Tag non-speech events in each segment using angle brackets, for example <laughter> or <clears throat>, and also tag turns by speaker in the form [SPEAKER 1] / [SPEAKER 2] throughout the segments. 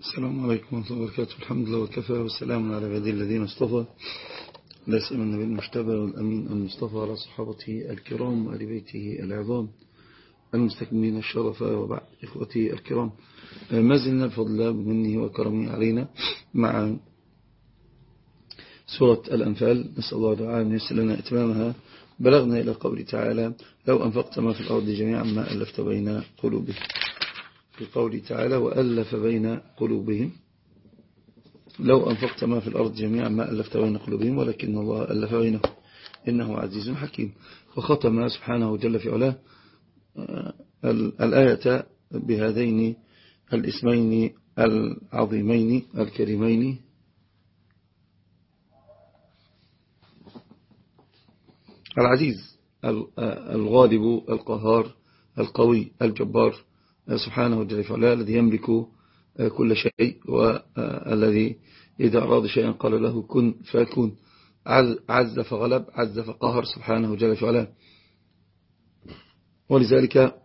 [SPEAKER 1] السلام عليكم ورحمة الله وبركاته. الحمد لله وكفى والسلام على عبادي الذين اصطفى. لا سيما النبي المجتبى والأمين المصطفى على صحابته الكرام وآل بيته العظام المستكملين الشرف وبعد إخوتي الكرام. ما زلنا بفضل الله منه وكرمه علينا مع سورة الأنفال. نسأل الله تعالى أن يسر لنا إتمامها. بلغنا إلى قول تعالى لو أنفقت ما في الأرض جميعا ما ألفت بين قلوبهم. في قوله تعالى وألف بين قلوبهم. لو أنفقت ما في الأرض جميعا ما ألفت بين قلوبهم ولكن الله ألف بينهم. إنه عزيز حكيم. وختم سبحانه جل في علاه آه، الآية بهذين الاسمين العظيمين الكريمين. العزيز الغالب القهار القوي الجبار. سبحانه وتعالى الذي يملك كل شيء والذي إذا أراد شيئا قال له كن فيكون عز فغلب عز فقهر سبحانه وجل وعلا ولذلك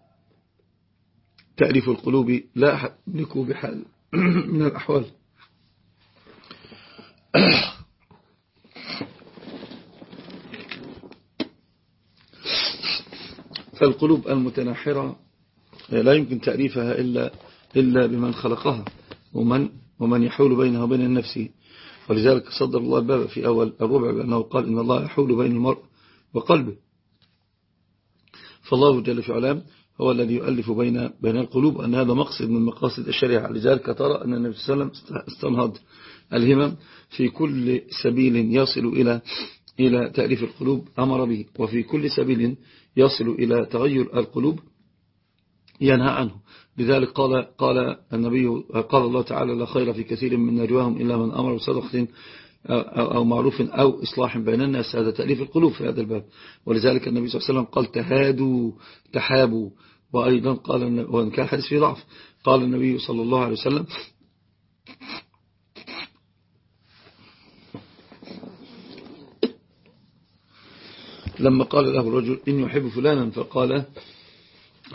[SPEAKER 1] تأليف القلوب لا يملك بحال <clears throat> من الأحوال. <clears throat> فالقلوب المتناحرة لا يمكن تأليفها إلا, إلا بمن خلقها ومن, ومن يحول بينها وبين النفس. ولذلك صدر الله الباب في أول الربع بأنه قال إن الله يحول بين المرء وقلبه. فالله جل في علام هو الذي يؤلف بين بين القلوب أن هذا مقصد من مقاصد الشريعة. لذلك ترى أن النبي صلى الله عليه وسلم استنهض الهمم في كل سبيل يصل إلى إلى تأليف القلوب أمر به. وفي كل سبيل يصل إلى تغير القلوب. ينهى عنه. لذلك قال قال النبي قال الله تعالى لا خير في كثير من نجواهم إلا من أمر بصدقة أو معروف أو إصلاح بين الناس. هذا تأليف القلوب في هذا الباب. ولذلك النبي صلى الله عليه وسلم قال تهادوا تحابوا. وأيضا قال وإن كان حديث في ضعف. قال النبي صلى الله عليه وسلم لما قال له الرجل إن يحب فلانا فقال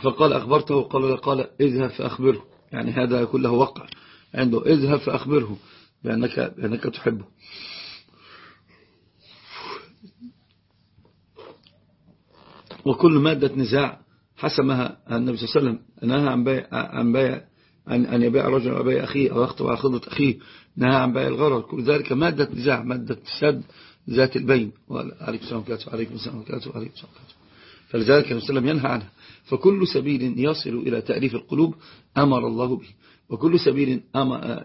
[SPEAKER 1] فقال أخبرته قال قال اذهب فأخبره. يعني هذا كله وقع عنده اذهب فأخبره بأنك, بأنك تحبه. وكل مادة نزاع حسمها النبي صلى الله عليه وسلم. نهى عن بيع عن بيع أن أن يبيع رجل أو أخيه أو يخطب على أخيه. نهى عن بيع الغرر كل ذلك مادة نزاع مادة سد ذات البين. وعليكم السلام وعليكم السلام وعليكم السلام فلذلك النبي صلى الله عليه وسلم ينهى عنها. فكل سبيل يصل إلى تأليف القلوب أمر الله به. وكل سبيل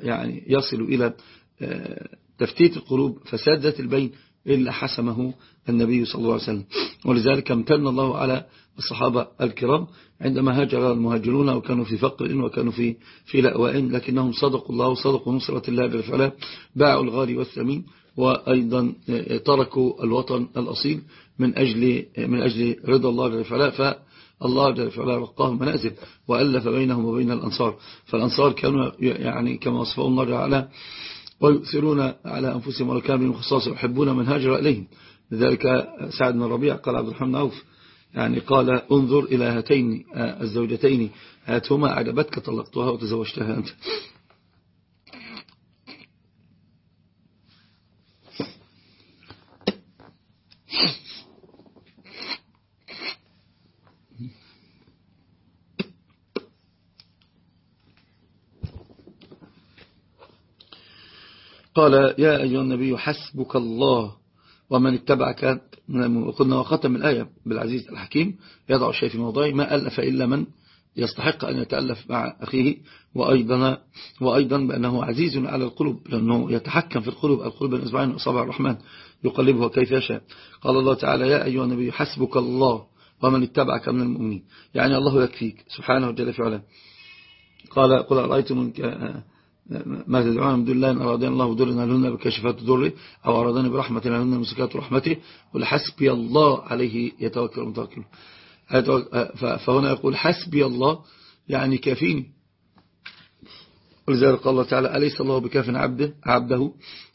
[SPEAKER 1] يعني يصل إلى آه، تفتيت القلوب فساد ذات البين إلا حسمه النبي صلى الله عليه وسلم. ولذلك امتن الله على الصحابة الكرام عندما هاجر المهاجرون وكانوا في فقر وكانوا في في لأواء لكنهم صدقوا الله وصدقوا نصرة الله بالفعلاء باعوا الغالي والثمين وأيضا آه، تركوا الوطن الأصيل من أجل من أجل رضا الله بالفعلاء الله جل وعلا رقاهم منازل وألف بينهم وبين الأنصار. فالأنصار كانوا يعني كما وصفهم الله تعالى ويؤثرون على أنفسهم ولو كان بهم خصاص يحبون من هاجر إليهم. لذلك سعد بن الربيع قال عبد الرحمن عوف يعني قال انظر إلى هاتين الزوجتين هاتهما أعجبتك طلقتها وتزوجتها أنت. قال يا أيها النبي حسبك الله ومن اتبعك. وقلنا وختم الآية بالعزيز الحكيم. يضع الشيء في موضعه ما ألف إلا من يستحق أن يتألف مع أخيه وأيضا, وأيضا بأنه عزيز على القلوب لأنه يتحكم في القلوب القلوب بين إصبعين أصابع الرحمن يقلبها كيف يشاء. قال الله تعالى يا أيها النبي حسبك الله ومن اتبعك من المؤمنين. يعني الله يكفيك سبحانه في علاه. قال قل أرأيتم ما تدعون من دون الله إن أرادين الله ضر لهن بكشفات ضره أو أرادني برحمة لهن مسكات رحمته ولحسبي الله عليه يتوكل المتوكل. فهنا يقول حسبي الله يعني كافيني. ولذلك قال الله تعالى أليس الله بكاف عبده؟ عبده.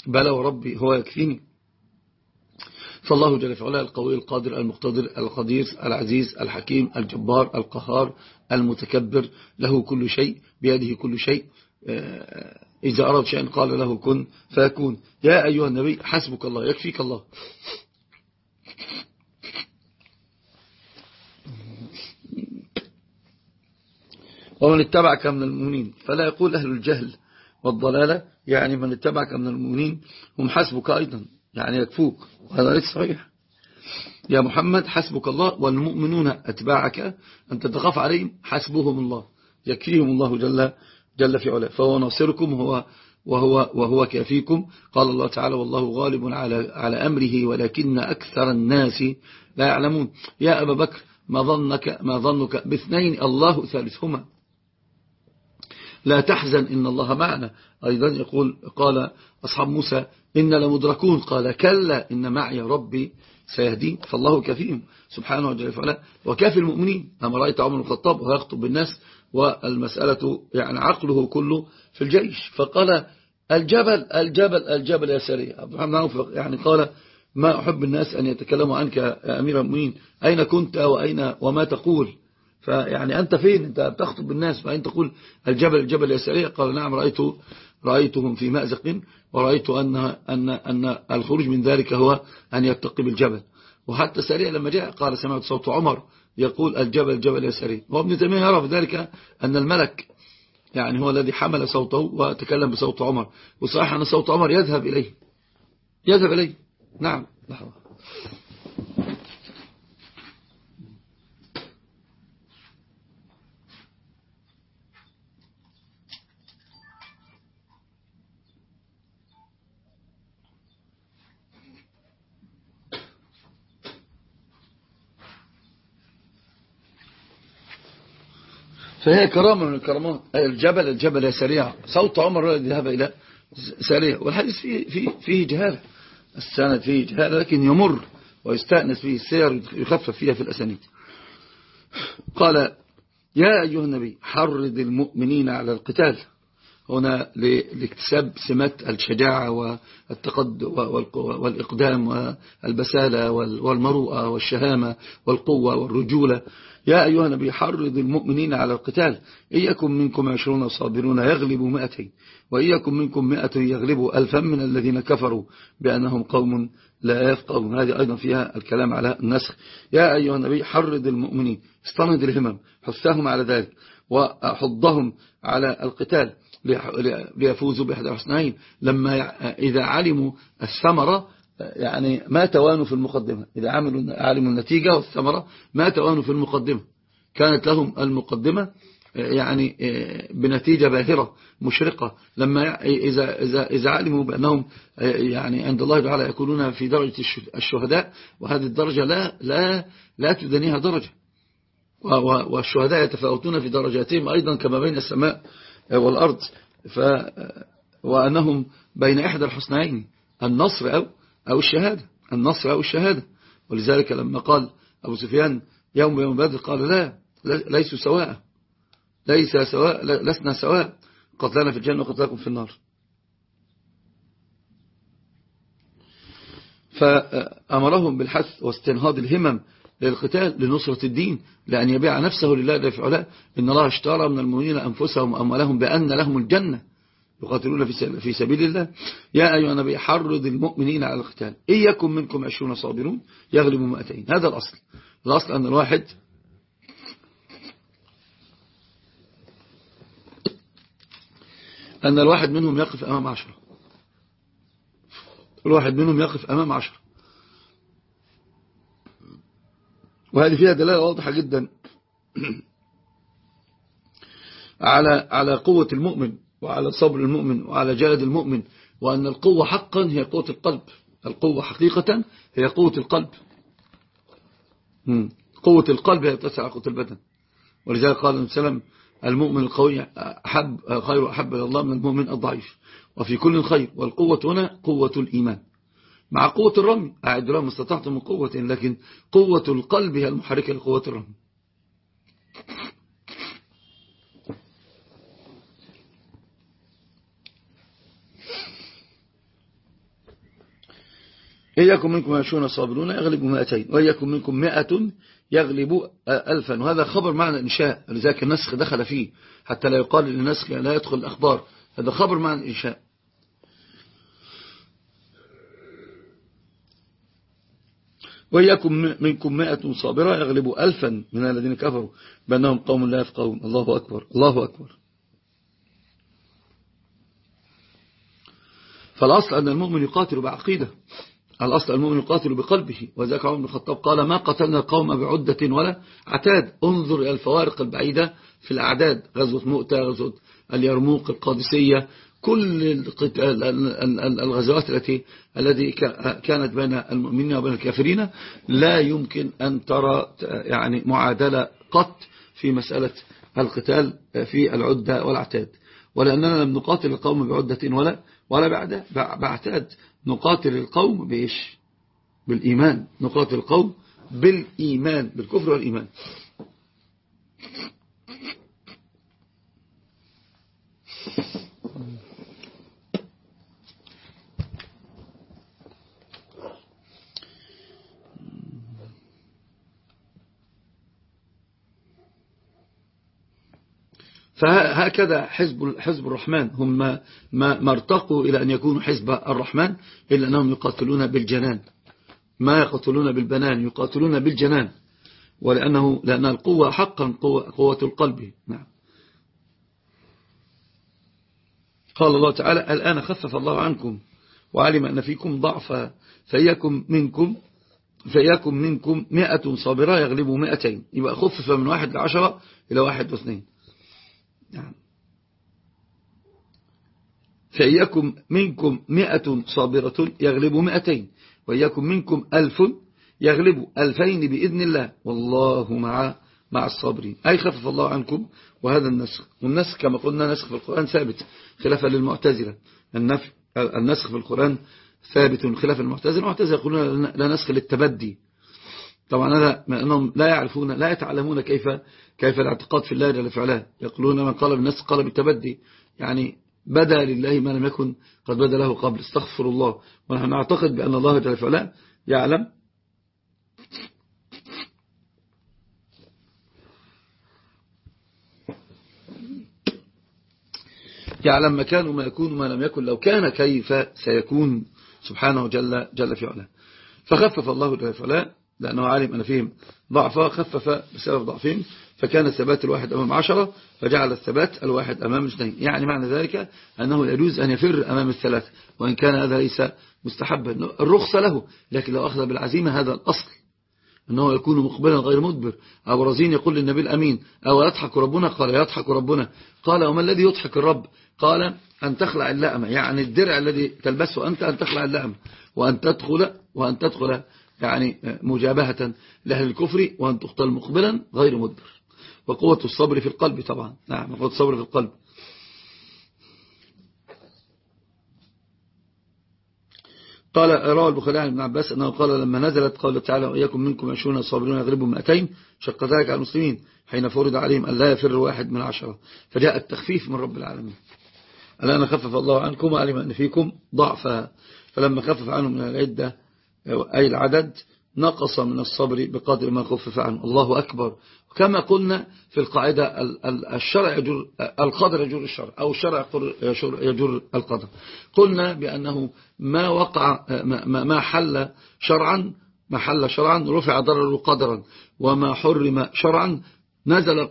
[SPEAKER 1] بلى وربي هو يكفيني. فالله جل في علاه القوي القادر المقتدر القدير العزيز الحكيم الجبار القهار المتكبر له كل شيء بيده كل شيء. إذا أراد شيئا قال له كن فيكون. يا أيها النبي حسبك الله يكفيك الله. ومن اتبعك من المؤمنين. فلا يقول أهل الجهل والضلالة يعني من اتبعك من المؤمنين هم حسبك أيضا يعني يكفوك. وهذا ليس صحيح. يا محمد حسبك الله والمؤمنون أتباعك أن تتخاف عليهم حسبهم الله يكفيهم الله جل, جل في علاه. فهو ناصركم وهو, وهو, وهو كافيكم. قال الله تعالى والله غالب على, على أمره ولكن أكثر الناس لا يعلمون. يا أبا بكر ما ظنك, ما ظنك باثنين الله ثالثهما. لا تحزن إن الله معنا. أيضا يقول قال أصحاب موسى إن لمدركون. قال كلا إن معي ربي سيهدين. فالله كفيهم سبحانه وتعالى. وكافي المؤمنين. أما رأيت عمر الخطاب ويخطب بالناس والمسألة يعني عقله كله في الجيش. فقال الجبل الجبل الجبل يا سري. عبد الرحمن يعني قال ما أحب الناس أن يتكلموا عنك يا أمير المؤمنين. أين كنت وأين وما تقول؟ فيعني أنت فين؟ أنت بتخطب بالناس فأنت تقول الجبل الجبل يا سري قال نعم رأيت رأيتهم في مأزق ورأيت أن, أن, أن الخروج من ذلك هو أن يتقي بالجبل. وحتى سريع لما جاء قال سمعت صوت عمر يقول الجبل يا سريع. وابن تيمية يرى في ذلك أن الملك يعني هو الذي حمل صوته وتكلم بصوت عمر. وصحيح أن صوت عمر يذهب إليه. يذهب إليه. نعم. لحظة. فهي كرامة من الكرامات. الجبل الجبل سريع. صوت عمر ذهب إلى سريع. والحديث فيه, فيه, فيه جهالة. السند فيه جهالة لكن يمر ويستأنس فيه السير يخفف فيها في الأسانيد. قال يا أيها النبي حرد المؤمنين على القتال. هنا لاكتساب سمات الشجاعة والتقد والإقدام والبسالة والمروءة والشهامة والقوة والرجولة. يا أيها النبي حرض المؤمنين على القتال. إيكم منكم عشرون صابرون يغلبوا مئتين وإيكم منكم مئة يغلبوا ألفا من الذين كفروا بأنهم قوم لا يفقهون. هذه أيضا فيها الكلام على النسخ. يا أيها النبي حرض المؤمنين. استند الهمم حثهم على ذلك وحضهم على القتال. ليفوزوا بإحدى الحسنين لما إذا علموا الثمرة يعني ما توانوا في المقدمة. إذا عملوا علموا النتيجة والثمرة ما توانوا في المقدمة. كانت لهم المقدمة يعني بنتيجة باهرة مشرقة. لما إذا, إذا, إذا علموا بأنهم يعني عند الله تعالى يكونون في درجة الشهداء وهذه الدرجة لا, لا, لا تدنيها درجة. والشهداء يتفاوتون في درجاتهم أيضا كما بين السماء. والأرض. ف وأنهم بين إحدى الحسنين النصر أو أو الشهادة. النصر أو الشهادة. ولذلك لما قال أبو سفيان يوم يوم بدر قال لا ليسوا سواء. ليس سواء لسنا سواء. قتلنا في الجنة وقتلكم في النار. فأمرهم بالحث واستنهاض الهمم للقتال لنصرة الدين لأن يبيع نفسه لله دفع علاء إن الله اشترى من المؤمنين أنفسهم وأموالهم بأن لهم الجنة. يقاتلون في سبيل الله. يا أيها النبي حرض المؤمنين على القتال. إن يكن منكم عشرون صابرون يغلبوا مئتين. هذا الأصل. الأصل أن الواحد أن الواحد منهم يقف أمام عشرة. الواحد منهم يقف أمام عشرة. وهذه فيها دلالة واضحة جدا. <clears throat> على على قوة المؤمن وعلى صبر المؤمن وعلى جلد المؤمن وأن القوة حقا هي قوة القلب. القوة حقيقة هي قوة القلب. قوة القلب هي تسعى قوة البدن. ولذلك قال النبي صلى الله عليه وسلم المؤمن القوي أحب خير أحب إلى الله من المؤمن الضعيف. وفي كل خير والقوة هنا قوة الإيمان. مع قوة الرمي. أعد لهم استطعتم من قوة لكن قوة القلب هي المحركة لقوة الرمي. إياكم منكم عشرون صابرون يغلب مائتين وإياكم منكم مائة يغلب ألفا. وهذا خبر معنى إنشاء لذلك النسخ دخل فيه حتى لا يقال النسخ لا يدخل الأخبار. هذا خبر مع الإنشاء. وإياكم منكم مائة صابرة يغلب ألفا من الذين كفروا بأنهم قوم لا يفقهون. الله أكبر الله أكبر. فالأصل أن المؤمن يقاتل بعقيدة. الأصل المؤمن يقاتل بقلبه. وذلك عمر بن الخطاب قال ما قتلنا القوم بعدة ولا عتاد. انظر إلى الفوارق البعيدة في الأعداد. غزوة مؤتة غزوة اليرموك القادسية كل الغزوات التي التي كانت بين المؤمنين وبين الكافرين لا يمكن أن ترى يعني معادلة قط في مسألة القتال في العدة والعتاد ولأننا لم نقاتل القوم بعدة ولا ولا بعد بعتاد. نقاتل القوم بإيش؟ بالإيمان. نقاتل القوم بالإيمان بالكفر والإيمان. فهكذا حزب حزب الرحمن. هم ما, ما ارتقوا إلى أن يكونوا حزب الرحمن إلا أنهم يقاتلون بالجنان. ما يقاتلون بالبنان يقاتلون بالجنان. ولأنه لأن القوة حقا قوة, قوة القلب. نعم. قال الله تعالى الآن خفف الله عنكم وعلم أن فيكم ضعفا فإياكم منكم فإياكم منكم مئة صابرة يغلبوا مئتين. يبقى خفف من واحد لعشرة إلى واحد واثنين. نعم. فإياكم منكم مئة صابرة يغلب مئتين وإياكم منكم ألف يغلب ألفين بإذن الله والله مع مع الصابرين. أي خفف الله عنكم وهذا النسخ. والنسخ كما قلنا نسخ في القرآن ثابت خلافا للمعتزلة. النسخ في القرآن ثابت خلاف المعتزلة المعتزلة يقولون لا نسخ للتبدي. طبعا هذا أنهم لا يعرفون لا يتعلمون كيف كيف الاعتقاد في الله جل فعلا يقولون من قال بالنسخ قال بالتبدي. يعني بدا لله ما لم يكن قد بدا له قبل. استغفر الله. ونحن نعتقد بأن الله جل فعلا يعلم. يعلم مكان وما يكون وما لم يكن. لو كان كيف سيكون. سبحانه جل, جل في علاه. فخفف الله جل في علاه لأنه عالم أن فيهم ضعفا خفف بسبب ضعفهم فكان الثبات الواحد أمام عشرة فجعل الثبات الواحد أمام اثنين. يعني معنى ذلك أنه يجوز أن يفر أمام الثلاث وإن كان هذا ليس مستحبا. الرخصة له لكن لو أخذ بالعزيمة هذا الأصل أنه يكون مقبلا غير مدبر. أو رزين يقول للنبي الأمين أو يضحك ربنا؟ قال يضحك ربنا. قال وما الذي يضحك الرب؟ قال أن تخلع اللأمة يعني الدرع الذي تلبسه أنت أن تخلع اللأمة وأن تدخل وأن تدخل يعني مجابهة لأهل الكفر وأن تقتل مقبلا غير مدبر. وقوة الصبر في القلب طبعا. نعم قوة الصبر في القلب. قال روى البخاري عن ابن عباس أنه قال لما نزلت قال تعالى وإياكم منكم عشرون صابرون يغلبوا مئتين شق ذلك على المسلمين حين فرض عليهم أن لا يفر واحد من عشرة. فجاء التخفيف من رب العالمين. الآن خفف الله عنكم وعلم أن فيكم ضعفا. فلما خفف عنهم من العدة أي العدد نقص من الصبر بقدر ما خفف عنه. الله أكبر. كما قلنا في القاعدة الشرع يجر القدر يجر الشرع أو الشرع يجر القدر. قلنا بأنه ما وقع ما حل شرعا ما حل شرعا رفع ضرر قدرا وما حرم شرعا نزل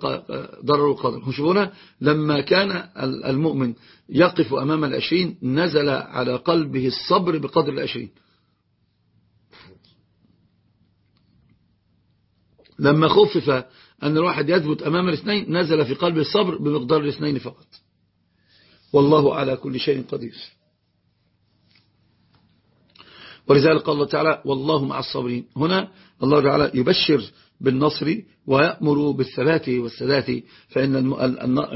[SPEAKER 1] ضرر قدرا. شوفونا لما كان المؤمن يقف أمام العشرين نزل على قلبه الصبر بقدر العشرين. لما خفف أن الواحد يثبت أمام الاثنين نزل في قلب الصبر بمقدار الاثنين فقط. والله على كل شيء قدير. ولذلك قال الله تعالى والله مع الصابرين. هنا الله تعالى يبشر بالنصر ويأمر بالثبات والسدات فإن,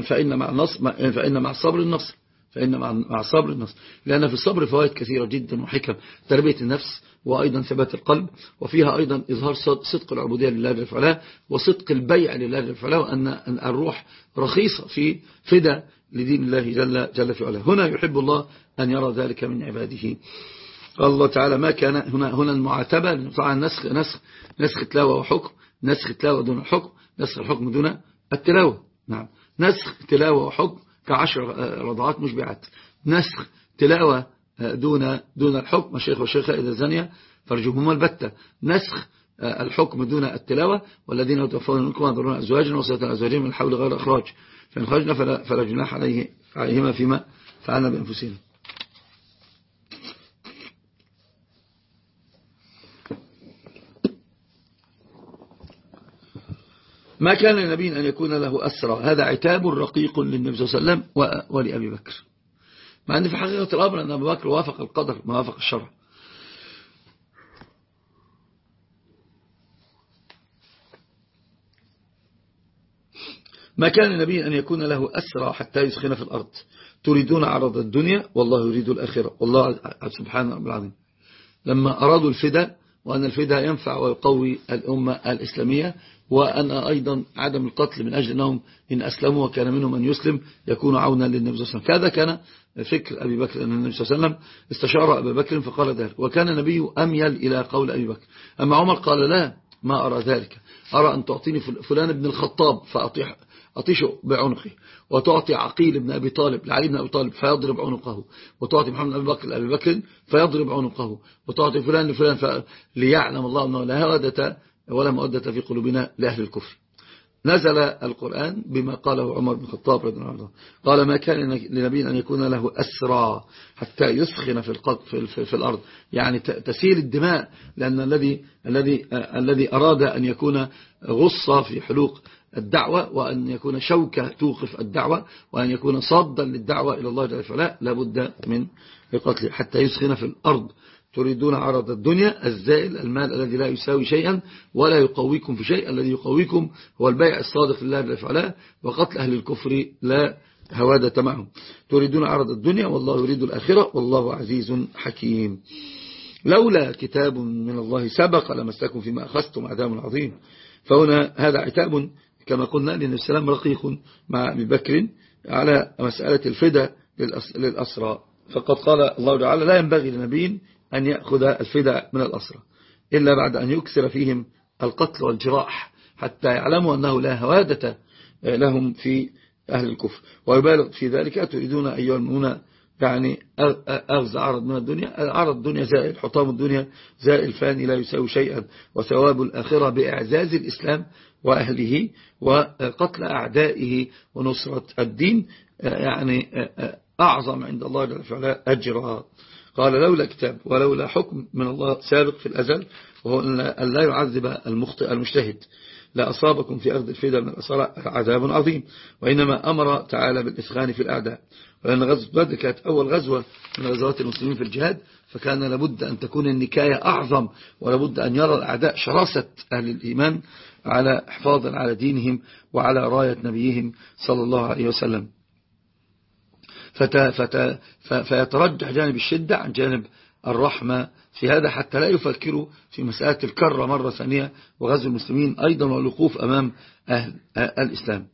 [SPEAKER 1] فإن, مع, النصر فإن مع الصبر النصر. فإن مع الصبر النصر لأن في الصبر فوائد كثيرة جدا وحكم. تربية النفس وأيضا ثبات القلب وفيها أيضا إظهار صدق العبودية لله جل وعلا وصدق البيع لله جل وعلا وأن الروح رخيصة في فدا لدين الله جل, جل في علا هنا يحب الله أن يرى ذلك من عباده. الله تعالى ما كان هنا هنا المعاتبة طبعا نسخ نسخ نسخ تلاوة وحكم نسخ تلاوة دون الحكم نسخ الحكم دون التلاوة. نعم. نسخ تلاوة وحكم كعشر رضعات مشبعات نسخ تلاوة دون دون الحكم. الشيخ والشيخة إذا زنيا فرجهما البتة. نسخ الحكم دون التلاوة. والذين يتوفون منكم يضرون أزواجا وصية أزواجهم من الحول غير إخراج. فإن خرجنا فلا, جناح عليه عليهما فيما فعلنا بأنفسنا. ما كان لنبي أن يكون له أسرى. هذا عتاب رقيق للنبي صلى الله عليه وسلم ولأبي بكر. مع أن في حقيقة الأمر أن أبو بكر وافق القدر ما وافق الشرع. ما كان لنبي أن يكون له أسرى حتى يسخن في الأرض. تريدون عرض الدنيا والله يريد الآخرة. والله سبحانه رب العالمين لما أرادوا الفداء وأن الفداء ينفع ويقوي الأمة الإسلامية وأن أيضا عدم القتل من أجل أنهم إن أسلموا وكان منهم من يسلم يكون عونا للنبي صلى الله عليه وسلم. كذا كان فكر أبي بكر أن النبي صلى الله عليه وسلم استشار أبي بكر فقال ذلك. وكان النبي أميل إلى قول أبي بكر. أما عمر قال لا ما أرى ذلك. أرى أن تعطيني فلان ابن الخطاب فأطيح أطيشه بعنقه وتعطي عقيل بن أبي طالب لعلي بن أبي طالب فيضرب عنقه وتعطي محمد بن أبي بكر لأبي بكر فيضرب عنقه وتعطي فلان لفلان ليعلم الله أنه لا هودة ولا مؤدة في قلوبنا لأهل الكفر. نزل القرآن بما قاله عمر بن الخطاب رضي الله عنه. قال ما كان لنبي أن يكون له أسرى حتى يسخن في, في, في, في الأرض. يعني تسيل الدماء لأن الذي الذي الذي أراد أن يكون غصة في حلوق الدعوة وأن يكون شوكة توقف الدعوة وأن يكون صادا للدعوة إلى الله جل وعلا لابد من القتل. حتى يسخن في الأرض. تريدون عرض الدنيا الزائل المال الذي لا يساوي شيئا ولا يقويكم في شيء. الذي يقويكم هو البيع الصادق لله جل وعلا وقتل أهل الكفر لا هوادة معهم. تريدون عرض الدنيا والله يريد الآخرة والله عزيز حكيم. لولا كتاب من الله سبق لمسكم فيما أخذتم عذاب عظيم. فهنا هذا عتاب كما قلنا لأن السلام رقيق مع أبي بكر على مسألة الفدى للأسرى. فقد قال الله تعالى لا ينبغي لنبي أن يأخذ الفدى من الأسرى إلا بعد أن يكسر فيهم القتل والجراح حتى يعلموا أنه لا هوادة لهم في أهل الكفر. ويبالغ في ذلك تريدون أيها المؤمنون يعني أغز عرض من الدنيا؟ عرض الدنيا زائل حطام الدنيا زائل فاني لا يساوي شيئا. وثواب الآخرة بإعزاز الإسلام وأهله وقتل أعدائه ونصرة الدين يعني أعظم عند الله جل وعلا أجرها. قال لولا كتاب ولولا حكم من الله سابق في الأزل وهو أن لا يعذب المخطئ المجتهد. لا أصابكم في أخذ الفيدة من الأسرى عذاب عظيم وإنما أمر تعالى بالإسخان في الأعداء. ولأن غزوة بدر كانت أول غزوة من غزوات المسلمين في الجهاد فكان لابد أن تكون النكاية أعظم ولابد أن يرى الأعداء شراسة أهل الإيمان على حفاظا على دينهم وعلى راية نبيهم صلى الله عليه وسلم. فيترجح جانب الشدة عن جانب الرحمة في هذا حتى لا يفكروا في مسألة الكرة مرة ثانية وغزو المسلمين أيضا والوقوف أمام أهل الإسلام.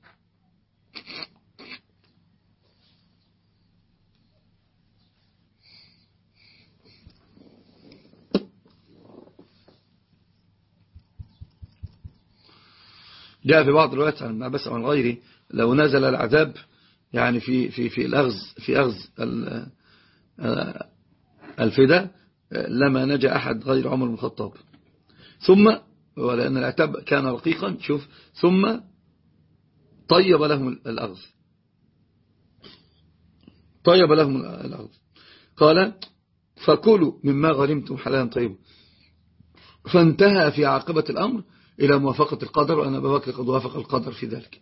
[SPEAKER 1] جاء في بعض الروايات عن عباس عن غيره لو نزل العذاب يعني في في في الأغز في أغز آه، الفداء لما نجا أحد غير عمر بن الخطاب. ثم ولأن العتاب كان رقيقا شوف ثم طيب لهم الأغز. طيب لهم الأغز. قال فكلوا مما غنمتم حلالا طيبا. فانتهى في عاقبة الأمر إلى موافقة القدر وأن أبا بكر قد وافق القدر في ذلك.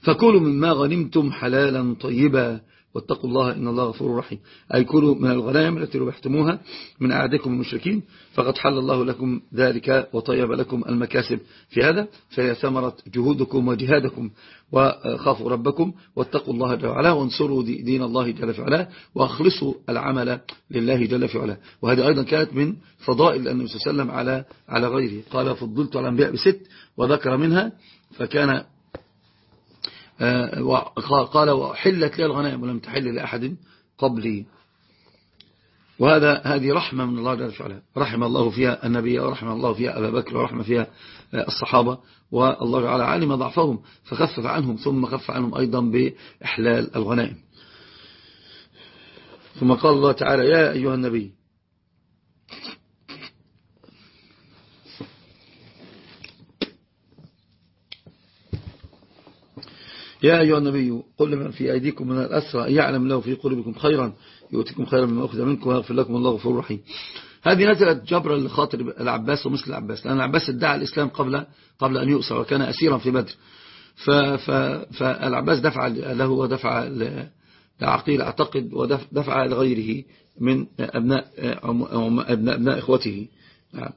[SPEAKER 1] فكلوا مما غنمتم حلالا طيبا. واتقوا الله إن الله غفور رحيم. أي كلوا من الغنائم التي ربحتموها من أعدكم المشركين. فقد حل الله لكم ذلك وطيب لكم المكاسب في هذا. فهي ثمرة جهودكم وجهادكم. وخافوا ربكم واتقوا الله جل وعلا وانصروا دين الله جل وعلا واخلصوا العمل لله جل وعلا. وهذه أيضا كانت من فضائل النبي صلى الله عليه وسلم على على غيره. قال فضلت على الأنبياء بست وذكر منها. فكان قال وحلت لي الغنائم ولم تحل لأحد قبلي. وهذا هذه رحمة من الله جل وعلا. رحم الله فيها النبي ورحم الله فيها أبا بكر ورحم فيها الصحابة والله تعالى علم ضعفهم فخفف عنهم ثم خف عنهم أيضا بإحلال الغنائم. ثم قال الله تعالى يا أيها النبي يا أيها النبي قل لمن في أيديكم من الأسرى يعلم له في قلوبكم خيرا يؤتكم خيرا مما أخذ منكم ويغفر لكم الله غفور رحيم. هذه نزلت جبرا لخاطر العباس ومثل العباس لأن العباس ادعى الإسلام قبل قبل أن يؤسر وكان أسيرا في بدر. فالعباس دفع له ودفع لعقيل أعتقد ودفع لغيره من أبناء, أبناء, أبناء إخوته. نعم.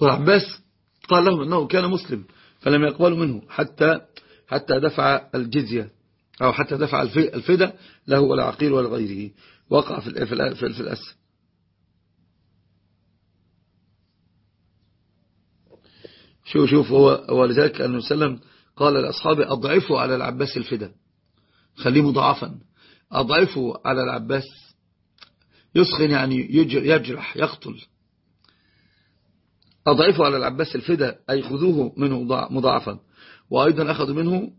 [SPEAKER 1] والعباس قال لهم أنه كان مسلم فلم يقبلوا منه حتى حتى دفع الجزية أو حتى دفع الفدى له ولا عقيل ولا غيره. وقع في في الأسر. شوف شوف هو ولذلك النبي صلى الله عليه وسلم قال لأصحابه أضعفوا على العباس الفدى خليه مضاعفا. أضعفوا على العباس. يسخن يعني يجرح يقتل. أضعفوا على العباس الفدى أي خذوه منه مضاعفا. وأيضا أخذوا منه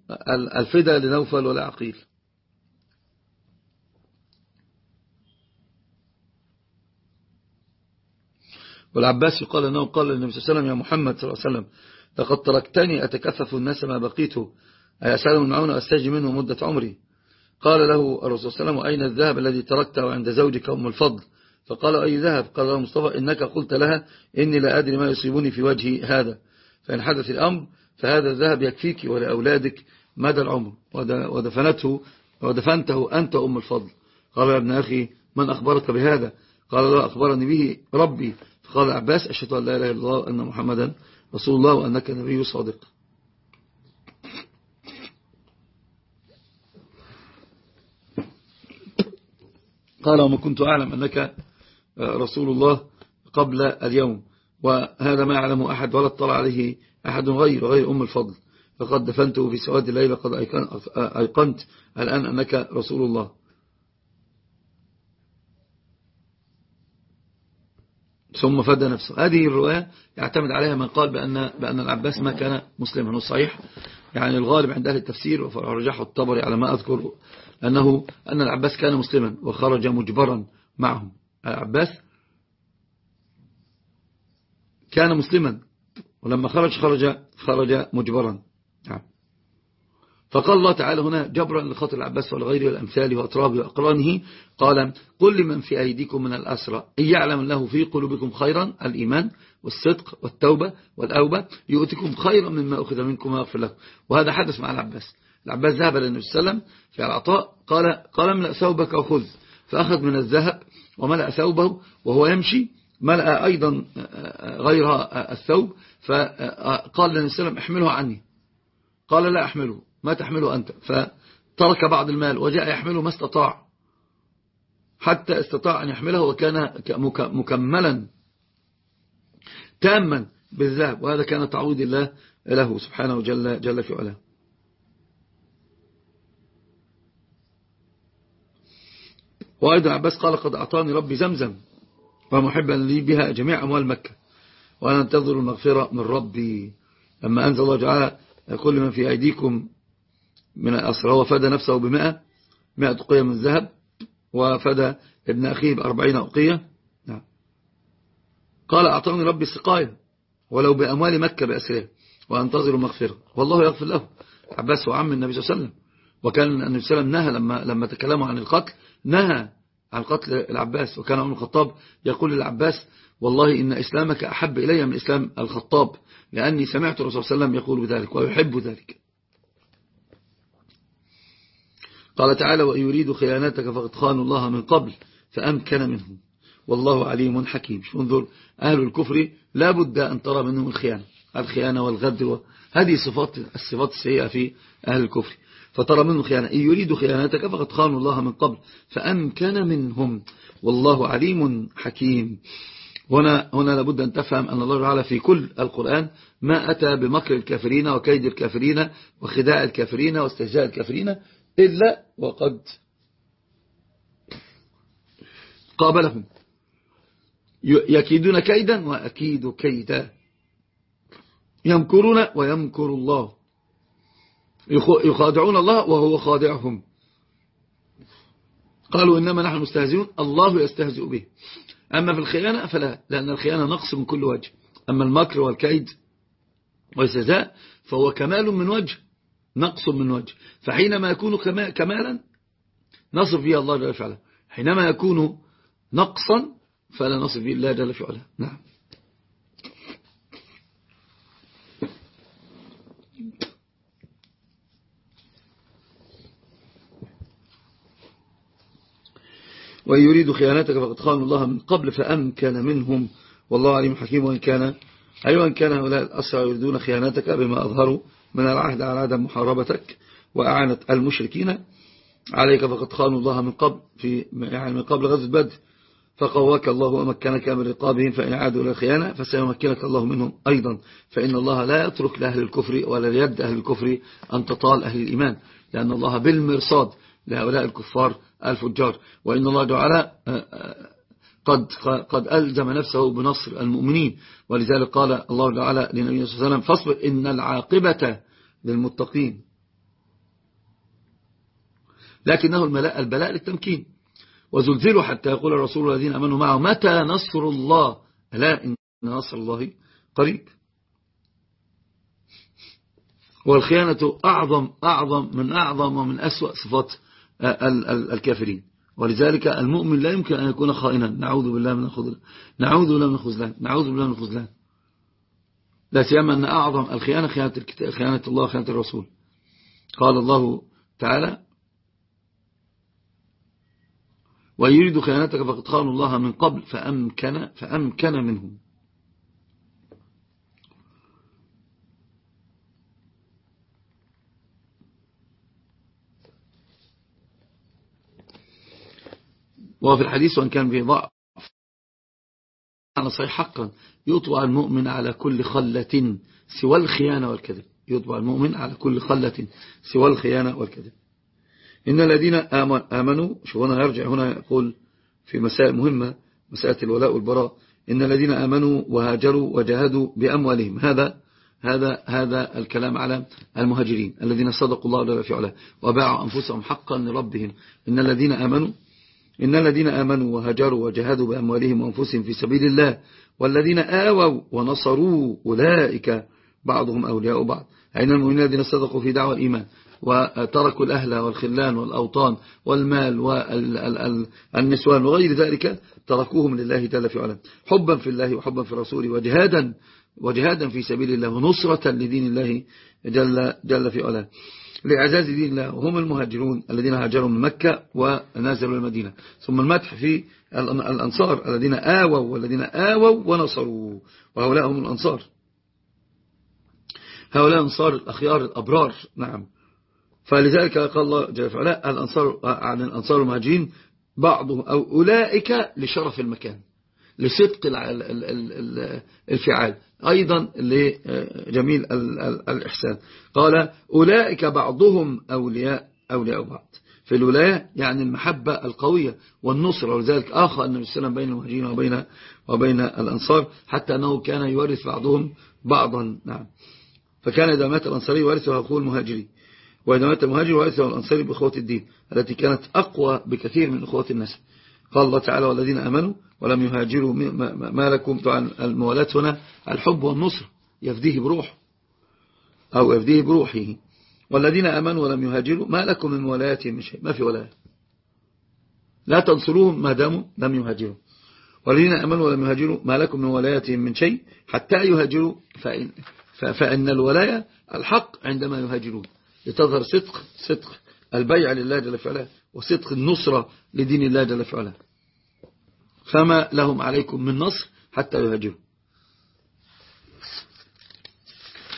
[SPEAKER 1] الفدى لنوفل ولا عقيل والعباس يقال أنه قال للنبي صلى الله عليه وسلم يا محمد صلى الله عليه وسلم لقد تركتني أتكفف الناس ما بقيته أي أسألهم المعونة وأستجي منه مدة عمري؟ قال له الرسول صلى الله عليه وسلم أين الذهب الذي تركته عند زوجك أم الفضل؟ فقال أي ذهب؟ قال له مصطفى إنك قلت لها إني لا أدري ما يصيبني في وجهي هذا. فإن حدث الأمر فهذا الذهب يكفيك ولأولادك مدى العمر. ودفنته ودفنته أنت أم الفضل. قال يا ابن أخي من أخبرك بهذا؟ قال الله أخبرني به ربي. فقال عباس أشهد أن لا إله إلا الله أن محمدا رسول الله وأنك نبي صادق. قال وما كنت أعلم أنك رسول الله قبل اليوم وهذا ما يعلمه أحد ولا اطلع عليه أحد غير غير أم الفضل. فقد دفنته في سواد الليل قد أيقنت الآن أنك رسول الله. ثم فدى نفسه. هذه الرواية يعتمد عليها من قال بأن, بأن العباس ما كان مسلما صحيح. يعني الغالب عند أهل التفسير ورجحه الطبري على ما أذكر أنه أن العباس كان مسلما وخرج مجبرا معهم. العباس كان مسلما ولما خرج خرج خرج مجبرا. نعم. فقال الله تعالى هنا جبرا لخاطر العباس والغير والأمثال وأطراب وأقرانه قال قل لمن في أيديكم من الأسرى إن يعلم له في قلوبكم خيرا الإيمان والصدق والتوبة والأوبة يؤتكم خيرا مما أخذ منكم ويغفر لكم. وهذا حدث مع العباس. العباس ذهب للنبي صلى الله عليه وسلم في العطاء قال قال املأ ثوبك وخذ فأخذ من الذهب وملأ ثوبه وهو يمشي ملأ أيضا غير الثوب فقال للنبي صلى الله عليه وسلم احمله عني. قال لا أحمله ما تحمله أنت. فترك بعض المال وجاء يحمله ما استطاع. حتى استطاع أن يحمله وكان مكملا. تاما بالذهب وهذا كان تعويض الله له سبحانه جل, جل في علاه. وأيضا عباس قال قد أعطاني ربي زمزم ومحبا لي بها جميع أموال مكة. وأنا أنتظر المغفرة من ربي. لما أنزل الله تعالى كل من في أيديكم من الأسرى وفدى نفسه بمئة مئة أقية من الذهب وفدى ابن أخيه بأربعين أقية. نعم. قال أعطاني ربي السقاية ولو بأموال مكة بأسره وأنتظر المغفرة. والله يغفر له. عباس وعم النبي صلى الله عليه وسلم. وكان النبي صلى الله عليه وسلم نهى لما, لما تكلموا عن القتل نهى عن قتل العباس وكان عمر الخطاب يقول للعباس والله إن إسلامك أحب إلي من إسلام الخطاب لأني سمعت الرسول صلى الله عليه وسلم يقول بذلك ويحب ذلك. قال تعالى وإن يريد خيانتك فقد خانوا الله من قبل فأمكن منهم. والله عليم حكيم. انظر أهل الكفر لا بد أن ترى منهم الخيانة الخيانة والغدر هذه صفات الصفات السيئة في أهل الكفر. فترى منهم خيانة. إن يريد خيانتك فقد خانوا الله من قبل فأمكن منهم. والله عليم حكيم. هنا, هنا لابد أن تفهم أن الله تعالى في كل القرآن ما أتى بمكر الكافرين وكيد الكافرين وخداع الكافرين واستهزاء الكافرين إلا وقد قابلهم. يكيدون كيدا وأكيد كيدا. يمكرون ويمكر الله. يخادعون الله وهو خادعهم. قالوا إنما نحن مستهزئون الله يستهزئ به. أما في الخيانة فلا لأن الخيانة نقص من كل وجه. أما المكر والكيد والسزاء فهو كمال من وجه نقص من وجه. فحينما يكون كمالا نصف به الله جل وعلا. حينما يكون نقصا فلا نصف به الله جل وعلا. نعم. وإن يريد خيانتك فقد خانوا الله من قبل فأمكن منهم والله عليم حكيم. وإن كان أيوة إن كان هؤلاء الأسرى يريدون خيانتك بما أظهروا من العهد على عدم محاربتك وأعانت المشركين عليك فقد خانوا الله من قبل في يعني من قبل غزو بدر. فقواك الله ومكنك من رقابهم فإن عادوا إلى الخيانة فسيمكنك الله منهم أيضا. فإن الله لا يترك لأهل الكفر ولا ليد أهل الكفر أن تطال أهل الإيمان لأن الله بالمرصاد لهؤلاء الكفار الفجار. وإن الله تعالى آه، آه، قد, قد ألزم نفسه بنصر المؤمنين. ولذلك قال الله تعالى لنبي صلى الله عليه وسلم فاصبر إن العاقبة للمتقين. لكنه البلاء, البلاء للتمكين. وزلزلوا حتى يقول الرسول الذين أمنوا معه متى نصر الله؟ ألا إن نصر الله قريب. والخيانة أعظم أعظم من أعظم ومن أسوأ صفات الكافرين. ولذلك المؤمن لا يمكن أن يكون خائنا. نعوذ بالله من الخذلان نعوذ بالله من الخذلان. نعوذ بالله من الخذلان. لا سيما أن أعظم الخيانة خيانة, خيانة الله خيانة الرسول. قال الله تعالى ويريد خيانتك فقد خانوا الله من قبل فأمكن, فأمكن منهم. وفي الحديث وأن كان في ضعف. أنا صحيح حقا يطبع المؤمن على كل خلة سوى الخيانة والكذب. يطبع المؤمن على كل خلة سوى الخيانة والكذب. إن الذين آمنوا شو هنا يرجع هنا يقول في مسائل مهمة مسألة الولاء والبراء. إن الذين آمنوا وهاجروا وجاهدوا بأموالهم. هذا هذا هذا الكلام على المهاجرين الذين صدقوا الله في علاه وباعوا أنفسهم حقا لربهم. إن الذين آمنوا إن الذين آمنوا وهاجروا وجاهدوا بأموالهم وأنفسهم في سبيل الله والذين آووا ونصروا أولئك بعضهم أولياء بعض. أين المؤمنين الذين صدقوا في دعوة الإيمان وتركوا الأهل والخلان والأوطان والمال والنسوان وغير ذلك تركوهم لله جل في علم حبا في الله وحبا في رسوله وجهادا وجهادا في سبيل الله ونصرة لدين الله جل, جل في علم لإعزاز دين الله وهم المهاجرون الذين هاجروا من مكة ونازلوا المدينة. ثم المدح في الأنصار الذين آووا والذين آووا ونصروا وهؤلاء هم الأنصار. هؤلاء أنصار الأخيار الأبرار نعم. فلذلك قال الله جل وعلا الأنصار عن الأنصار المهاجرين بعضهم أو أولئك لشرف المكان. لصدق الفعال. أيضا لجميل الإحسان. قال أولئك بعضهم أولياء أولياء بعض. في الولاية يعني المحبة القوية والنصرة. ولذلك آخى النبي صلى الله عليه وسلم بين المهاجرين وبين, وبين الأنصار حتى أنه كان يورث بعضهم بعضا. نعم. فكان إذا مات الأنصاري ورثه أخوه المهاجري. وإذا مات المهاجر ورثه الأنصاري بأخوة الدين التي كانت أقوى بكثير من أخوة النسب. قال الله تعالى والذين أمنوا ولم يهاجروا ما لكم طبعا الموالاة هنا الحب والنصر يفديه بروح أو يفديه بروحه. والذين أمنوا ولم يهاجروا ما لكم من ولاياتهم من شيء ما في ولاية لا تنصروهم ما داموا لم يهاجروا. والذين أمنوا ولم يهاجروا ما لكم من ولاياتهم من شيء حتى يهاجروا فإن, فإن الولاية الحق عندما يهاجرون. لتظهر صدق صدق البيع لله جل فعلا وصدق النصرة لدين الله جل فعلا فما لهم عليكم من نصر حتى يهاجروا.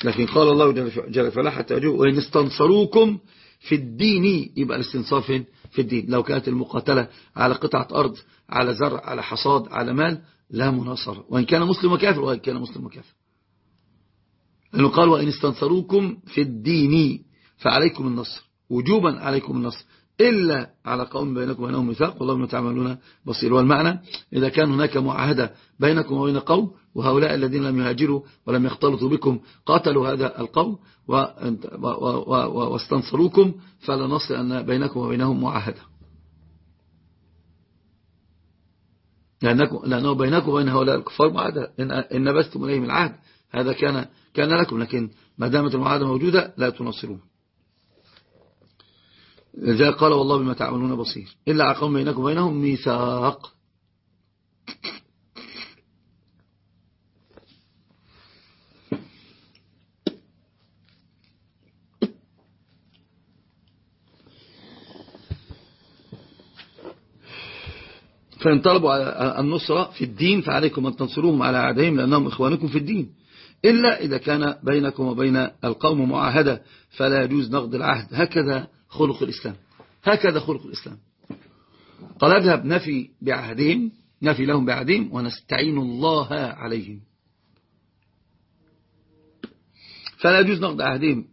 [SPEAKER 1] لكن قال الله جل فعلا حتى يهاجروا. وإن استنصروكم في الدين يبقى الاستنصار فين في الدين. لو كانت المقاتلة على قطعة أرض على زرع على حصاد على مال لا مناصرة. وإن كان مسلم وكافر وإن كان مسلم وكافر. لأنه قال وإن استنصروكم في الدين فعليكم النصر. وجوبا عليكم النصر. إلا على قوم بينكم وبينهم ميثاق والله ما تعملون بصير. والمعنى إذا كان هناك معاهدة بينكم وبين قوم وهؤلاء الذين لم يهاجروا ولم يختلطوا بكم قاتلوا هذا القوم واستنصروكم فلا نصر أن بينكم وبينهم معاهدة. لأنه بينكم وبين هؤلاء الكفار معاهدة. إن نبستم إليهم العهد هذا كان كان لكم لكن ما دامت المعاهدة موجودة لا تنصرون لذلك قال والله بما تعملون بصير. إلا عقوم بينكم وبينهم ميثاق. فإن طلبوا النصرة في الدين فعليكم أن تنصروهم على أعدائهم لأنهم إخوانكم في الدين. إلا إذا كان بينكم وبين القوم معاهدة فلا يجوز نقض العهد. هكذا خلق الإسلام. هكذا خلق الإسلام. قال اذهب نفي بعهدهم نفي لهم بعهدهم ونستعين الله عليهم. فلا يجوز نقض عهدهم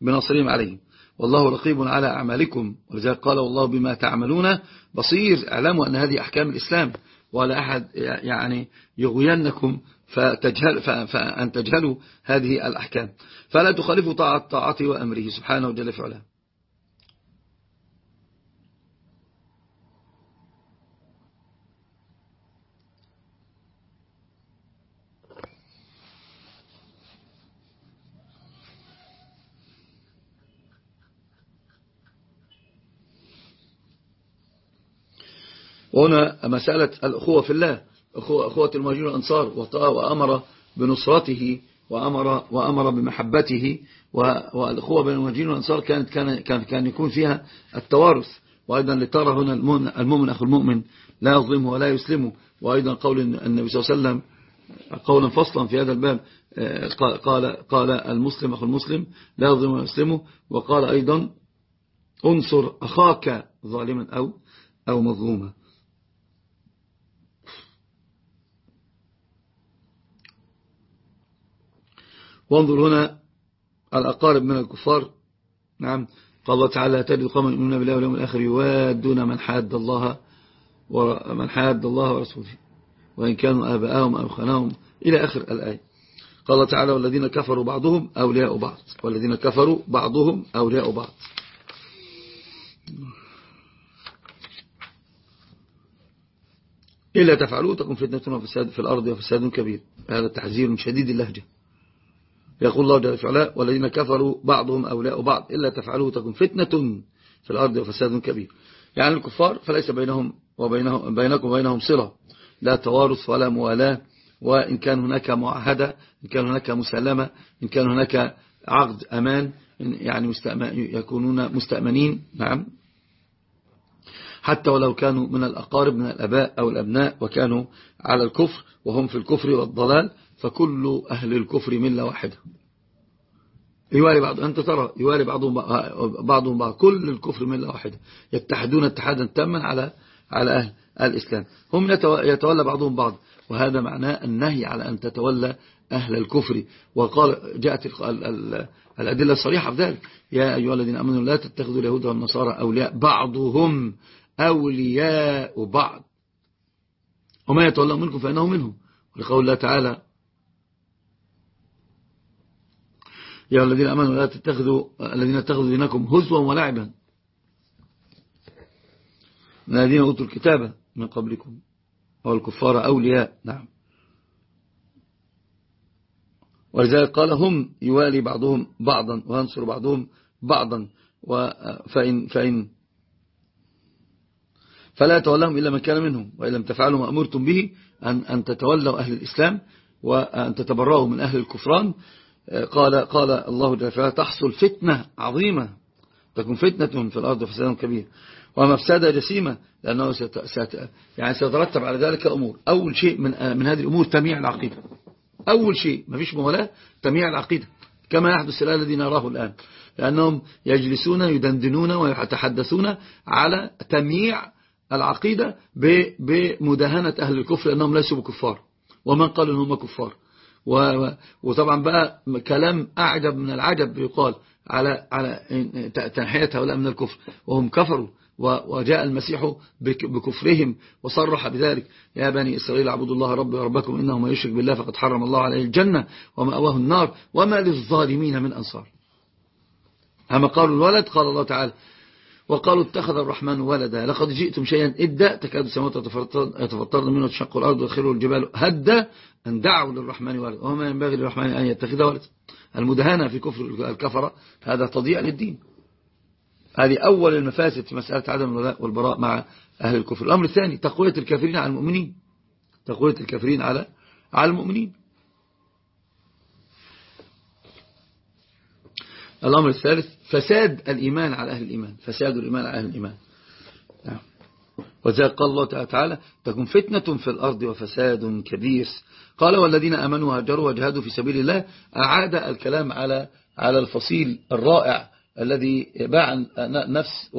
[SPEAKER 1] بنصرهم عليهم. والله رقيب على أعمالكم. ولذلك قال والله بما تعملون بصير. اعلموا أن هذه أحكام الإسلام. ولا أحد يعني يغوينكم فتجهل فأن تجهلوا هذه الأحكام. فلا تخالفوا طاعة طاعته وأمره سبحانه جل في علاه وهنا مسألة الأخوة في الله. أخوة المهاجرين والأنصار وأمر بنصرته وأمر, وأمر بمحبته والأخوة بين المهاجرين والأنصار كانت كان, كان, كان يكون فيها التوارث. وأيضا لترى هنا المؤمن أخو المؤمن لا يظلمه ولا يسلمه. وأيضا قول النبي صلى الله عليه وسلم قولا فصلا في هذا الباب آه، قال قال المسلم أخو المسلم لا يظلم ولا يسلمه. وقال أيضا انصر أخاك ظالما أو أو مظلوما. وانظر هنا الأقارب من الكفار. نعم. قال الله تعالى تجد قوما يؤمنون بالله واليوم الآخر يوادون من حاد الله ومن حاد الله ورسوله وإن كانوا آباءهم أو خناهم إلى آخر الآية. قال الله تعالى والذين كفروا بعضهم أولياء بعض. والذين كفروا بعضهم أولياء بعض. إلا تفعلوا تكون فتنة وفساد في الأرض وفساد كبير. هذا تحذير شديد اللهجة. يقول الله جل وعلا والذين كفروا بعضهم أولاء بعض إلا تفعلوه تكون فتنة في الأرض وفساد كبير. يعني الكفار فليس بينهم وبينهم بينكم وبينهم صلة لا توارث ولا موالاة وإن كان هناك معاهدة إن كان هناك مسلمة إن كان هناك عقد أمان يعني يكونون مستأمنين نعم. حتى ولو كانوا من الأقارب من الأباء أو الأبناء وكانوا على الكفر وهم في الكفر والضلال فكل أهل الكفر ملة واحدة. يوالي بعض أنت ترى يوالي بعضهم بعضهم بعض كل الكفر ملة واحدة. يتحدون اتحادا تاما على على أهل الإسلام. هم يتولى بعضهم بعض. وهذا معناه النهي على أن تتولى أهل الكفر. وقال جاءت الأدلة الصريحة في ذلك. يا أيها الذين أمنوا لا تتخذوا اليهود والنصارى أولياء. بعضهم أولياء بعض. وما يتولى منكم فإنه منهم. ولقول الله تعالى يا الذين أمنوا لا تتخذوا الذين اتخذوا دينكم هزوا ولعبا. الذين أوتوا الكتابة من قبلكم أو الكفار أولياء. نعم. ولذلك قال هم يوالي بعضهم بعضا وينصر بعضهم بعضا. فإن, فإن فلا تولهم إلا من كان منهم. وإن لم تفعلوا ما أمرتم به أن, أن تتولوا أهل الإسلام وأن تتبرأوا من أهل الكفران. قال قال الله جل وعلا تحصل فتنة عظيمة تكون فتنة في الأرض فساد كبير ومفسدة جسيمة لأنه ست ست يعني سيترتب على ذلك أمور. أول شيء من من هذه الأمور تميع العقيدة. أول شيء ما فيش موالاة تميع العقيدة. كما يحدث الآن الذي نراه الآن. لأنهم يجلسون يدندنون ويتحدثون على تمييع العقيدة بمداهنة أهل الكفر لأنهم ليسوا بكفار. ومن قال أنهم كفار؟ وطبعا بقى كلام أعجب من العجب يقال على على تنحية هؤلاء من الكفر. وهم كفروا وجاء المسيح بكفرهم وصرح بذلك. يا بني إسرائيل اعبدوا الله ربي وربكم إنه ما يشرك بالله فقد حرم الله عليه الجنة ومأواه النار وما للظالمين من أنصار. أما قالوا الولد؟ قال الله تعالى وقالوا اتخذ الرحمن ولدا. لقد جئتم شيئا إدا. تكاد السماوات يتفطرن منه. تشق الأرض ويخر الجبال هدا أن دعوا للرحمن ولدا. وما ينبغي للرحمن أن يتخذ ولدا المدهانة في كفر الكفرة هذا تضيع للدين. هذه أول المفاسد في مسألة عدم الولاء والبراء مع أهل الكفر. الأمر الثاني تقوية الكافرين على المؤمنين. تقوية الكافرين على على المؤمنين. الأمر الثالث فساد الإيمان على أهل الإيمان فساد الإيمان على أهل الإيمان نعم. وذلك قال الله تعالى تكون فتنة في الأرض وفساد كبير قال والذين أمنوا وهاجروا وجهدوا في سبيل الله أعاد الكلام على على الفصيل الرائع الذي باع النفس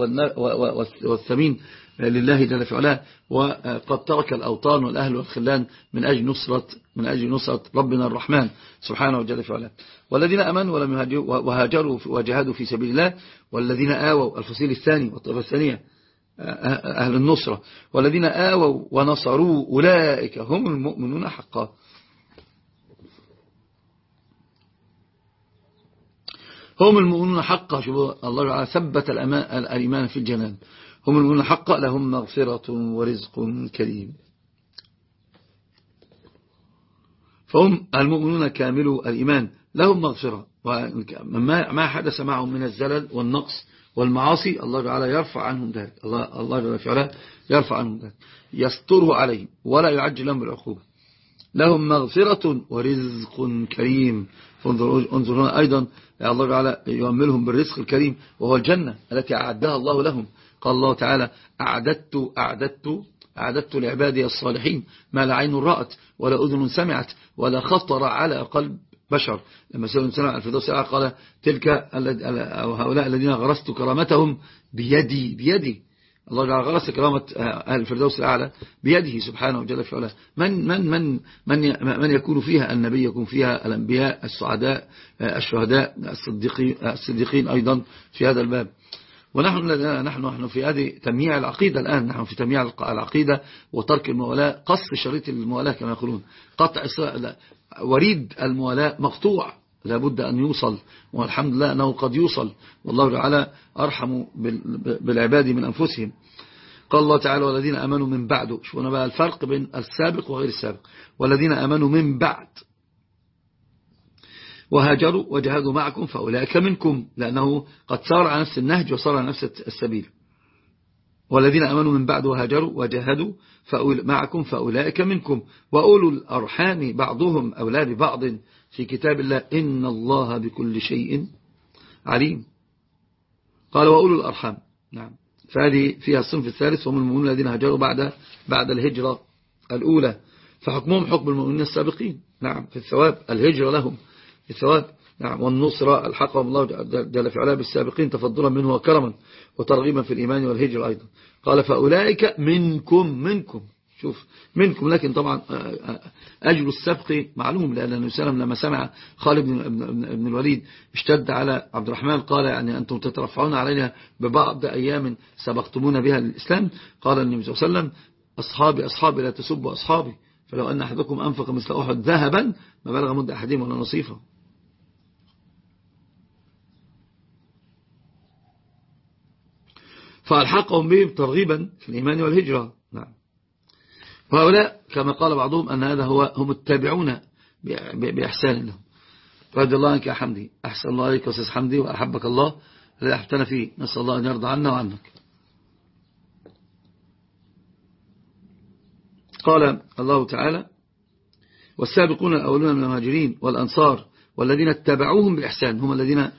[SPEAKER 1] والثمين لله جل في علاه وقد ترك الأوطان والأهل والخلان من أجل نصرة من أجل نصرة ربنا الرحمن سبحانه وجل في علاه. والذين أمنوا ولم وهاجروا وجاهدوا في سبيل الله والذين آووا الفصيل الثاني والطرف الثانية أهل النصرة. والذين آووا ونصروا أولئك هم المؤمنون حقا. هم المؤمنون حقا. الله تعالى ثبت الإيمان في الجنان. هم المؤمنون حقا لهم مغفرة ورزق كريم. فهم المؤمنون كاملوا الإيمان لهم مغفرة. ما حدث معهم من الزلل والنقص والمعاصي الله تعالى يرفع عنهم ذلك. الله الله يرفع عنهم ذلك. يستره عليهم ولا يعجل لهم بالعقوبة. لهم مغفرة ورزق كريم. انظرون أيضا الله تعالى يؤملهم بالرزق الكريم وهو الجنة التي أعدها الله لهم. قال الله تعالى أعددت أعددت أعددت لعبادي الصالحين ما لا عين رأت ولا أذن سمعت ولا خطر على قلب بشر. لما سيدنا سمع الفردوس قال تلك أو هؤلاء الذين غرست كرامتهم بيدي بيدي. الله جعل غرس كرامة أهل الفردوس الأعلى بيده سبحانه وجل في علاه. من, من, من, من, من يكون فيها النبي يكون فيها الأنبياء السعداء الشهداء الصديقين, الصديقين أيضا في هذا الباب. ونحن نحن نحن في هذه تمييع العقيدة الآن. نحن في تمييع العقيدة وترك الموالاة قص شريط الموالاة كما يقولون. قطع وريد الموالاة مقطوع. لابد أن يوصل والحمد لله أنه قد يوصل. والله تعالى أرحم بالعباد من أنفسهم. قال الله تعالى والذين أمنوا من بعد شوفنا بقى الفرق بين السابق وغير السابق. والذين أمنوا من بعد وهاجروا وجهادوا معكم فأولئك منكم لأنه قد سار على نفس النهج وصار على نفس السبيل. والذين أمنوا من بعد وهاجروا وجاهدوا معكم فأولئك منكم. وأولو الأرحام بعضهم أولى ببعض. في كتاب الله إن الله بكل شيء عليم. قال وأولو الأرحام. نعم. فهذه فيها الصنف الثالث وهم المؤمنون الذين هاجروا بعد بعد الهجرة الأولى. فحكمهم حكم المؤمنين السابقين. نعم. في الثواب الهجرة لهم. في الثواب. نعم. والنصرة الحقهم الله جل في علاه بالسابقين تفضلا منه وكرما وترغيبا في الإيمان والهجرة أيضا. قال فأولئك منكم منكم. شوف منكم لكن طبعا آه، آه، أجل السبق معلوم لأن النبي صلى الله عليه وسلم لما سمع خالد بن الوليد اشتد على عبد الرحمن قال يعني أنتم تترفعون علينا ببعض أيام سبقتمون بها الإسلام قال النبي صلى الله عليه وسلم أصحابي أصحابي لا تسبوا أصحابي فلو أن أحدكم أنفق مثل أحد ذهبا ما بلغ مد أحدهم ولا نصيفه. فألحقهم بهم ترغيبا في الإيمان والهجرة. وهؤلاء كما قال بعضهم أن هذا هو هم التابعون بإحسان لهم. رضي الله عنك يا حمدي. أحسن الله عليك وسيس حمدي وأحبك الله. الذي أحبتنا فيه. نسأل الله أن يرضى عنا وعنك. قال الله تعالى والسابقون الأولون من المهاجرين والأنصار والذين اتبعوهم بإحسان هم الذين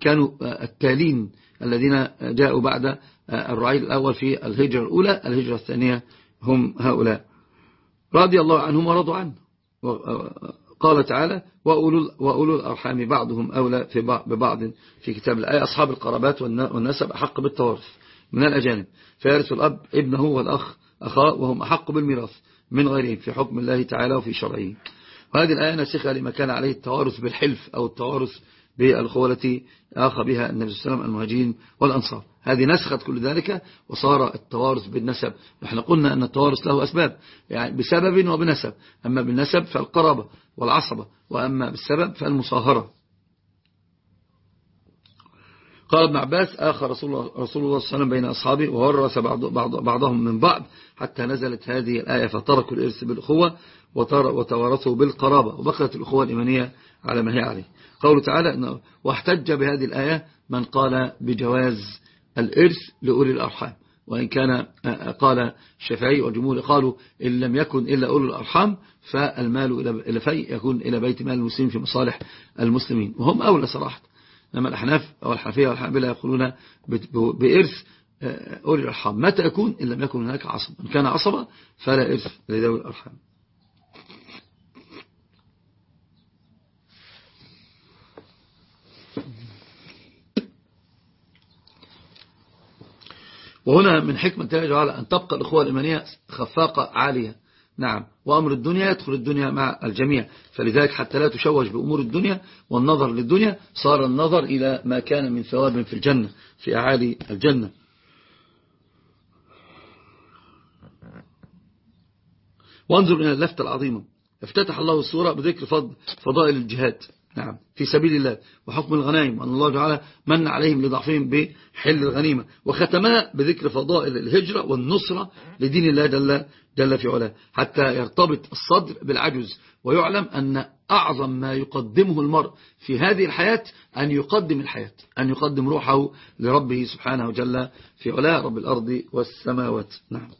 [SPEAKER 1] كانوا التالين الذين جاءوا بعد الرعيل الأول في الهجرة الأولى الهجرة الثانية هم هؤلاء. رضي الله عنهم ورضوا عنه. قال تعالى وأولو, الأرحام بعضهم أولى في ببعض في كتاب الآية أصحاب القرابات والنسب أحق بالتوارث من الأجانب. فيرث الأب ابنه والأخ أخاه وهم أحق بالميراث من غيرهم في حكم الله تعالى وفي شرعه. وهذه الآية نسخة لما كان عليه التوارث بالحلف أو التوارث بالأخوة التي آخى بها النبي صلى الله عليه وسلم المهاجرين والأنصار. هذه نسخت كل ذلك وصار التوارث بالنسب. نحن قلنا أن التوارث له أسباب يعني بسبب وبنسب. أما بالنسب فالقرابة والعصبة وأما بالسبب فالمصاهرة. قال ابن عباس الله, رسول الله صلى الله عليه وسلم بين أصحابه وورث بعض بعض بعضهم من بعض حتى نزلت هذه الآية فتركوا الإرث بالأخوة وتوارثوا بالقرابة. وبقيت الأخوة الإيمانية على ما هي عليه. قوله تعالى إنه واحتج بهذه الآية من قال بجواز الإرث لأولي الأرحام. وإن كان قال الشافعي والجمهور قالوا إن لم يكن إلا أولي الأرحام فالمال إلى في يكون إلى بيت مال المسلمين في مصالح المسلمين. وهم أولى صراحة. لما الأحناف أو الحنفية والحنبلة يقولون بإرث أولي الأرحام. متى يكون؟ إن لم يكن هناك عصب. إن كان عصبة فلا إرث لذوي الأرحام. وهنا من حكمة الله تعالى أن تبقى الأخوة الإيمانية خفاقة عالية. نعم. وأمر الدنيا يدخل الدنيا مع الجميع. فلذلك حتى لا تشوش بأمور الدنيا والنظر للدنيا صار النظر إلى ما كان من ثواب في الجنة في أعالي الجنة. وانظر إلى اللفتة العظيمة. افتتح الله السورة بذكر فضائل الجهاد. نعم. في سبيل الله وحكم الغنائم وأن الله تعالى من عليهم لضعفهم بحل الغنيمة وختمها بذكر فضائل الهجرة والنصرة لدين الله جل, جل في علاه. حتى يرتبط الصدر بالعجز ويعلم أن أعظم ما يقدمه المرء في هذه الحياة أن يقدم الحياة أن يقدم روحه لربه سبحانه جل في علاه رب الأرض والسماوات. نعم.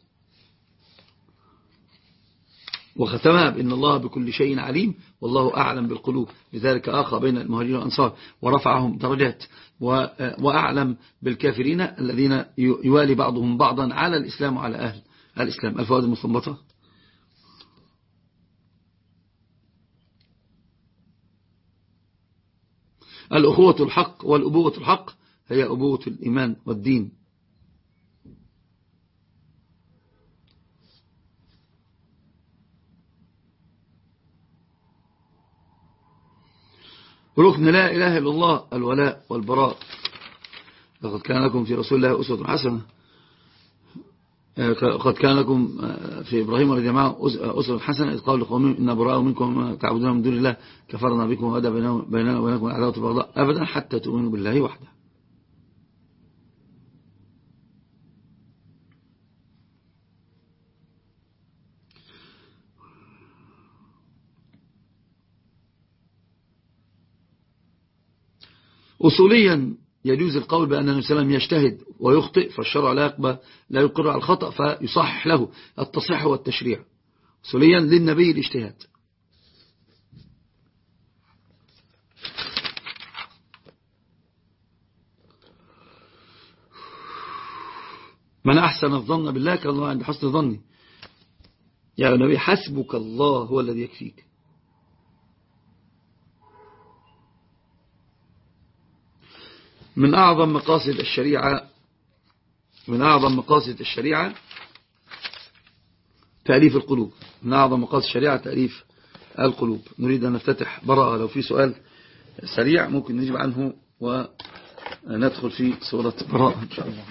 [SPEAKER 1] وختمها بأن الله بكل شيء عليم والله أعلم بالقلوب. لذلك آخى بين المهاجرين والأنصار ورفعهم درجات وأعلم بالكافرين الذين يوالي بعضهم بعضا على الإسلام وعلى أهل الإسلام. الفوائد المستنبطة الأخوة الحق والأبوة الحق هي أبوة الإيمان والدين. ركن لا إله إلا الله الولاء والبراء. لقد كان لكم في رسول الله أسوة حسنة. قد كان لكم في إبراهيم رضي الله أسوة حسنة. إذ قالوا لقومهم إن براء منكم تعبدون من دون الله كفرنا بكم وهذا بيننا وبينكم العداوة والبغضاء أبدا حتى تؤمنوا بالله وحده. أصوليا يجوز القول بأن النبي صلى الله عليه وسلم يجتهد ويخطئ فالشرع لا يقبل لا يقر على الخطأ فيصحح له التصحيح والتشريع. أصوليا للنبي الاجتهاد. من أحسن الظن بالله كان الله عند حسن ظني. يا نبي حسبك الله هو الذي يكفيك. من أعظم مقاصد الشريعة من أعظم مقاصد الشريعة تأليف القلوب. من أعظم مقاصد الشريعة تأليف القلوب. نريد أن نفتتح براءة لو في سؤال سريع ممكن نجيب عنه وندخل في سورة براءة إن شاء الله.